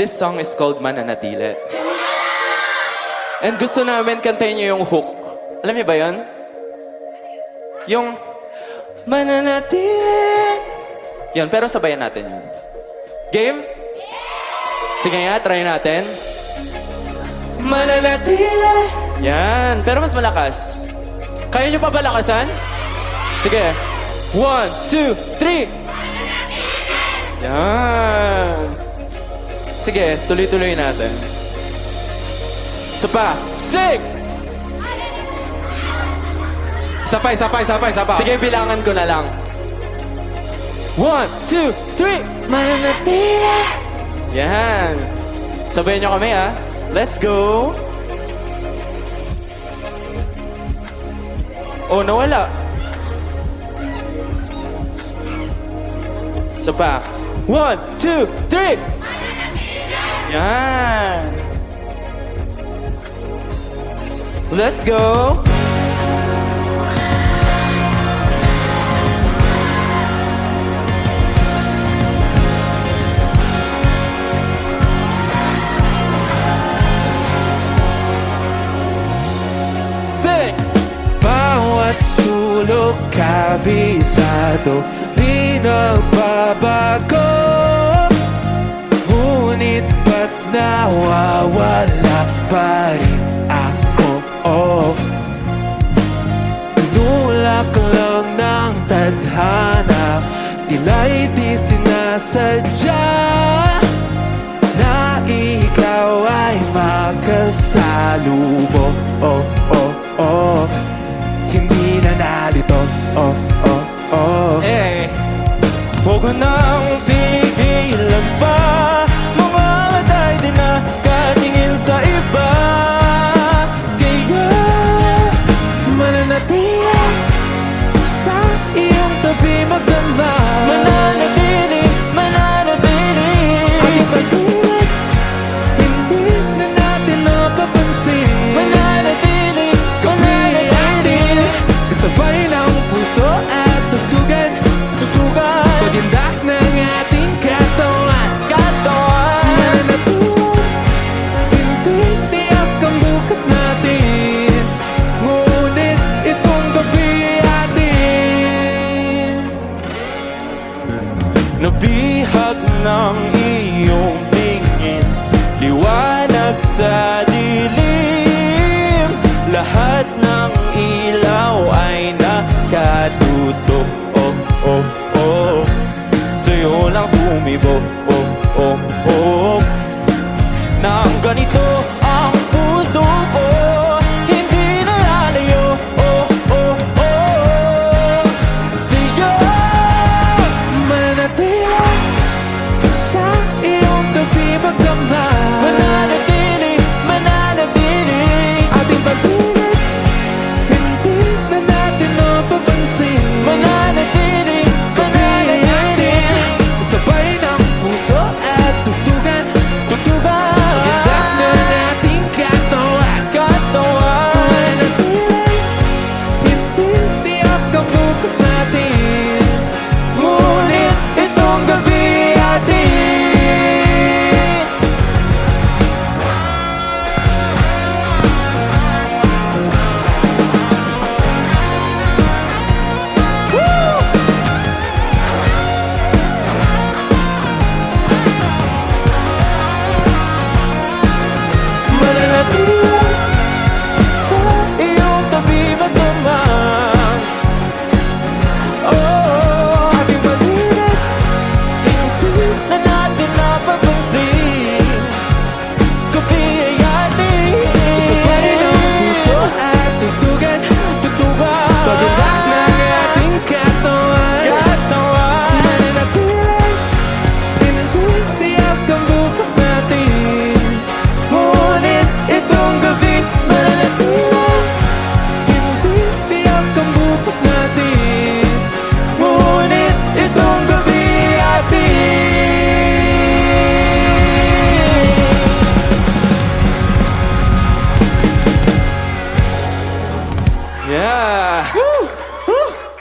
This song is called Mananatili. And gusto namin kantayin niyo yung hook. Alam niyo ba yon? Yung Mananatili. Yun, pero sabayan natin yun. Game? Sige nga, try natin. Mananatili. Yan, pero mas malakas. Kaya niyo pa ba lakasan? Sige. One, two, three. Yan. Sige, tuloy-tuloy natin. Isa pa. Sig! Sapay, sapay, sapay, sapay. Sige, bilangan ko na lang. One, two, three. Mananatili. Yan. Sabayan niyo kami, ha? Let's go. Oh, nawala. Isa pa. One, two, three. Yan. Let's go. Sing! Bawat sulok kabisado Di nagbabago pa rin ako oh. Tulak lang ng tadhana Tila'y di sinasadya na ikaw ay makasalubong Oh, oh, oh Nabihag ng iyong tingin Liwanag sa dilim. Lahat ng ilaw ay nakatutok. Oh, oh, oh. Sa'yo lang tumibo Oh, oh, oh. Nang ganito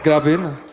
Gravei, né?